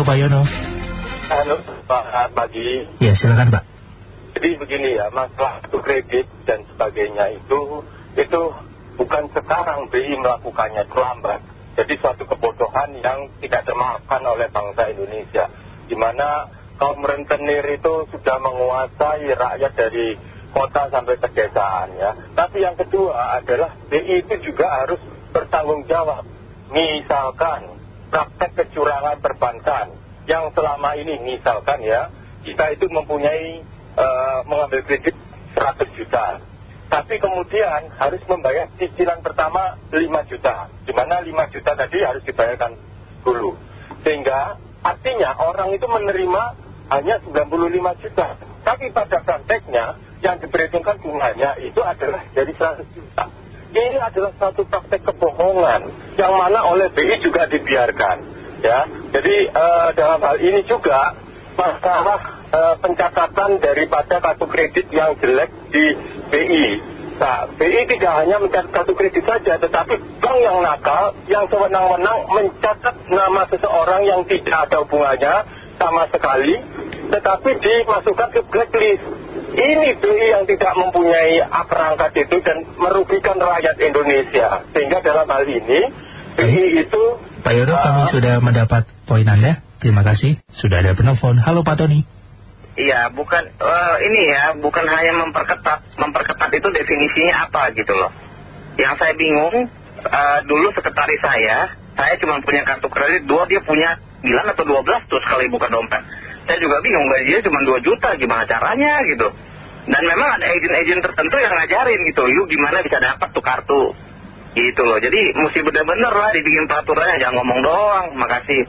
Halo Pak Yono. Halo Pak pagi. Ya silakan Pak. Jadi begini ya, masalah itu kredit dan sebagainya itu, itu bukan sekarang BI melakukannya terlambat. Jadi suatu kebodohan yang tidak termaafkan oleh bangsa Indonesia. Di mana kaum rentenir itu sudah menguasai rakyat dari kota sampai pedesaan ya. Tapi yang kedua adalah BI itu juga harus bertanggung jawab. Misalkan praktek kecurangan perbankan yang selama ini misalkan ya, kita itu mempunyai uh, mengambil kredit 100 juta. Tapi kemudian harus membayar cicilan pertama 5 juta. Di mana 5 juta tadi harus dibayarkan dulu. Sehingga artinya orang itu menerima hanya 95 juta. Tapi pada prakteknya yang diperhitungkan bunganya itu adalah dari 100 juta. Ini adalah satu praktek kebohongan yang mana oleh BI juga dibiarkan. Ya, jadi uh, dalam hal ini juga masalah uh, pencatatan daripada kartu kredit yang jelek di BI. Nah, BI tidak hanya mencatat kartu kredit saja, tetapi bank yang nakal, yang sewenang-wenang mencatat nama seseorang yang tidak ada hubungannya sama sekali, tetapi dimasukkan ke blacklist. Ini BI yang tidak mempunyai perangkat itu dan merugikan rakyat Indonesia. Sehingga dalam hal ini, BI itu... Pak Yono, kami sudah mendapat poin Anda. Terima kasih. Sudah ada penelpon. Halo Pak Tony. Iya, bukan uh, ini ya, bukan hanya memperketat. Memperketat itu definisinya apa gitu loh. Yang saya bingung, uh, dulu sekretaris saya, saya cuma punya kartu kredit, dua dia punya 9 atau 12 tuh sekali buka dompet. Saya juga bingung, gajinya cuma 2 juta, gimana caranya gitu. Dan memang ada agent-agent tertentu yang ngajarin gitu, yuk gimana bisa dapat tuh kartu. Gitu loh, jadi mesti bener-bener lah dibikin peraturannya, jangan ngomong doang. Makasih.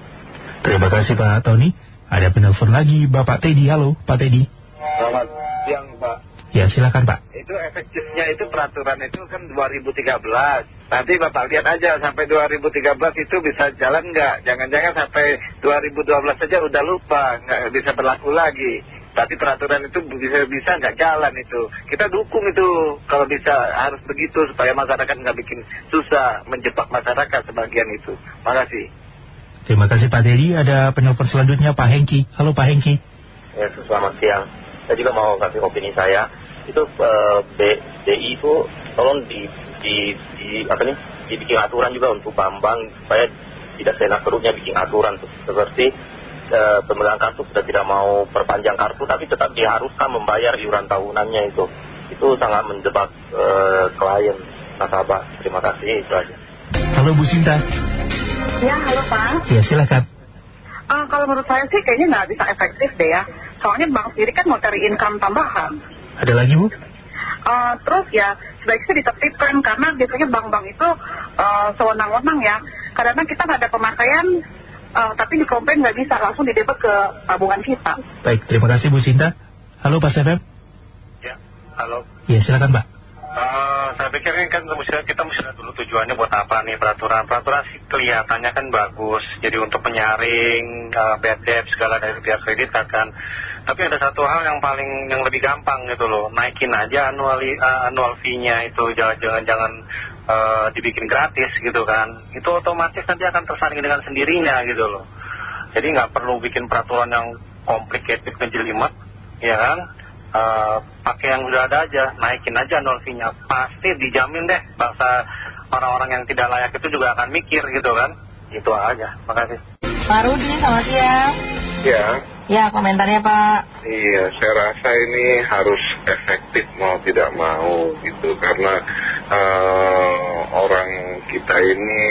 Terima kasih Pak Tony. Ada penelpon lagi Bapak Teddy. Halo Pak Teddy. Selamat siang Pak. Ya silakan Pak. Itu efektifnya itu peraturan itu kan 2013. Nanti Bapak lihat aja sampai 2013 itu bisa jalan nggak? Jangan-jangan sampai 2012 saja udah lupa, nggak bisa berlaku lagi. Tapi peraturan itu bisa-bisa nggak jalan itu. Kita dukung itu kalau bisa harus begitu supaya masyarakat nggak bikin susah menjebak masyarakat sebagian itu. Makasih. Terima kasih Pak Dedi. Ada penelpon selanjutnya Pak Hengki. Halo Pak Hengki. Ya, selamat siang. Saya juga mau kasih opini saya. Itu uh, B, BI itu tolong di, di, di, apa nih, dibikin aturan juga untuk bank-bank supaya tidak seenak perutnya bikin aturan tuh. seperti uh, pemegang kartu sudah tidak mau perpanjang kartu tapi tetap diharuskan membayar iuran tahunannya itu. Itu sangat menjebak uh, klien nasabah. Terima kasih itu aja. Halo Bu Sinta. Ya, halo Pak. Ya, silakan. Uh, kalau menurut saya sih kayaknya nggak bisa efektif deh ya. Soalnya bank sendiri kan mau cari income tambahan. Ada lagi Bu? Uh, terus ya, sebaiknya ditertibkan karena biasanya bank-bank itu uh, sewenang-wenang ya. Kadang-kadang kita nggak ada pemakaian, uh, tapi di komplain nggak bisa langsung didebet ke tabungan kita. Baik, terima kasih Bu Sinta. Halo Pak Sefem. Ya, halo. Ya, silakan Pak. Uh, saya pikir ini kan kita mesti lihat dulu tujuannya buat apa nih peraturan. Peraturan sih kelihatannya kan bagus. Jadi untuk penyaring uh, bad debt segala dari pihak kredit akan. Tapi ada satu hal yang paling yang lebih gampang gitu loh. Naikin aja annual, uh, annual fee-nya itu. Jangan-jangan jangan uh, dibikin gratis gitu kan. Itu otomatis nanti akan tersaring dengan sendirinya gitu loh. Jadi nggak perlu bikin peraturan yang complicated ngejelimet. Ya kan? Uh, pakai yang udah ada aja, naikin aja nol fee-nya. Pasti dijamin deh bangsa orang-orang yang tidak layak itu juga akan mikir gitu kan. Itu aja, makasih. Pak Rudi, selamat siang. Ya. Ya, komentarnya Pak. Iya, saya rasa ini harus efektif mau tidak mau gitu. Karena uh, orang kita ini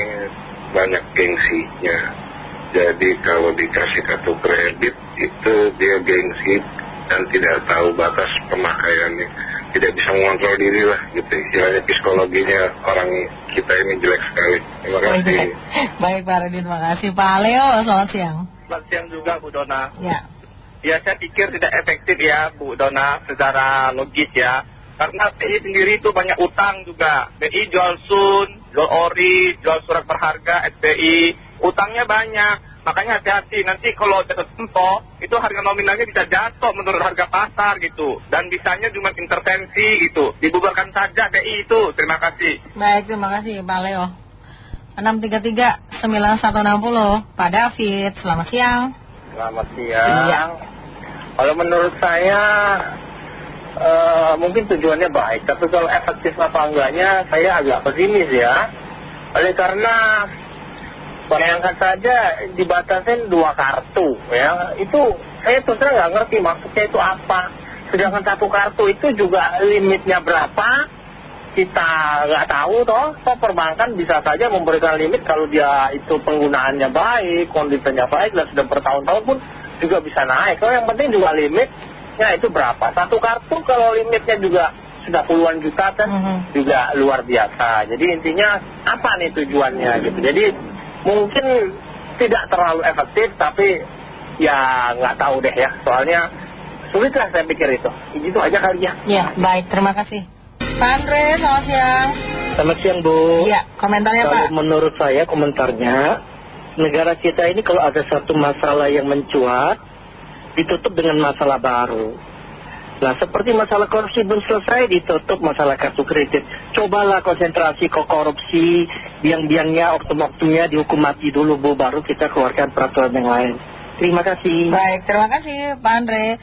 banyak gengsinya. Jadi kalau dikasih kartu kredit itu dia gengsi dan tidak tahu batas pemakaiannya. Tidak bisa mengontrol diri lah gitu. Istilahnya psikologinya orang kita ini jelek sekali. Terima kasih. Baik Pak Rudi terima kasih. Pak Leo selamat siang selamat siang juga Bu Dona ya ya saya pikir tidak efektif ya Bu Dona secara logis ya karena BI sendiri itu banyak utang juga BI jual sun, jual ori, jual surat berharga, SBI utangnya banyak Makanya hati-hati, nanti kalau jatuh tempo, itu harga nominalnya bisa jatuh menurut harga pasar gitu. Dan bisanya cuma intervensi gitu. Dibubarkan saja BI itu. Terima kasih. Baik, terima kasih Pak Leo. 633-9160, Pak David, selamat siang. Selamat siang. Kalau menurut saya eh, mungkin tujuannya baik, tapi kalau efektif apa enggaknya saya agak pesimis ya. Oleh karena bayangkan saja dibatasin dua kartu ya, itu saya terus nggak ngerti maksudnya itu apa. Sedangkan satu kartu itu juga limitnya berapa, kita nggak tahu toh, toh perbankan bisa saja memberikan limit kalau dia itu penggunaannya baik, kondisinya baik dan sudah bertahun-tahun pun juga bisa naik. Kalau yang penting juga limitnya itu berapa. Satu kartu kalau limitnya juga sudah puluhan juta kan juga luar biasa. Jadi intinya apa nih tujuannya gitu. Jadi mungkin tidak terlalu efektif tapi ya nggak tahu deh ya. Soalnya sulit lah saya pikir itu. Itu aja kali ya. Ya, baik. Terima kasih. Pak Andre, selamat siang. Selamat siang Bu. Iya, komentarnya Kalau Pak. menurut saya komentarnya, negara kita ini kalau ada satu masalah yang mencuat, ditutup dengan masalah baru. Nah seperti masalah korupsi belum selesai ditutup masalah kartu kredit. Cobalah konsentrasi ke korupsi, biang-biangnya, oknum-oknumnya dihukum mati dulu Bu, baru kita keluarkan peraturan yang lain. Terima kasih. Baik, terima kasih Pak Andre.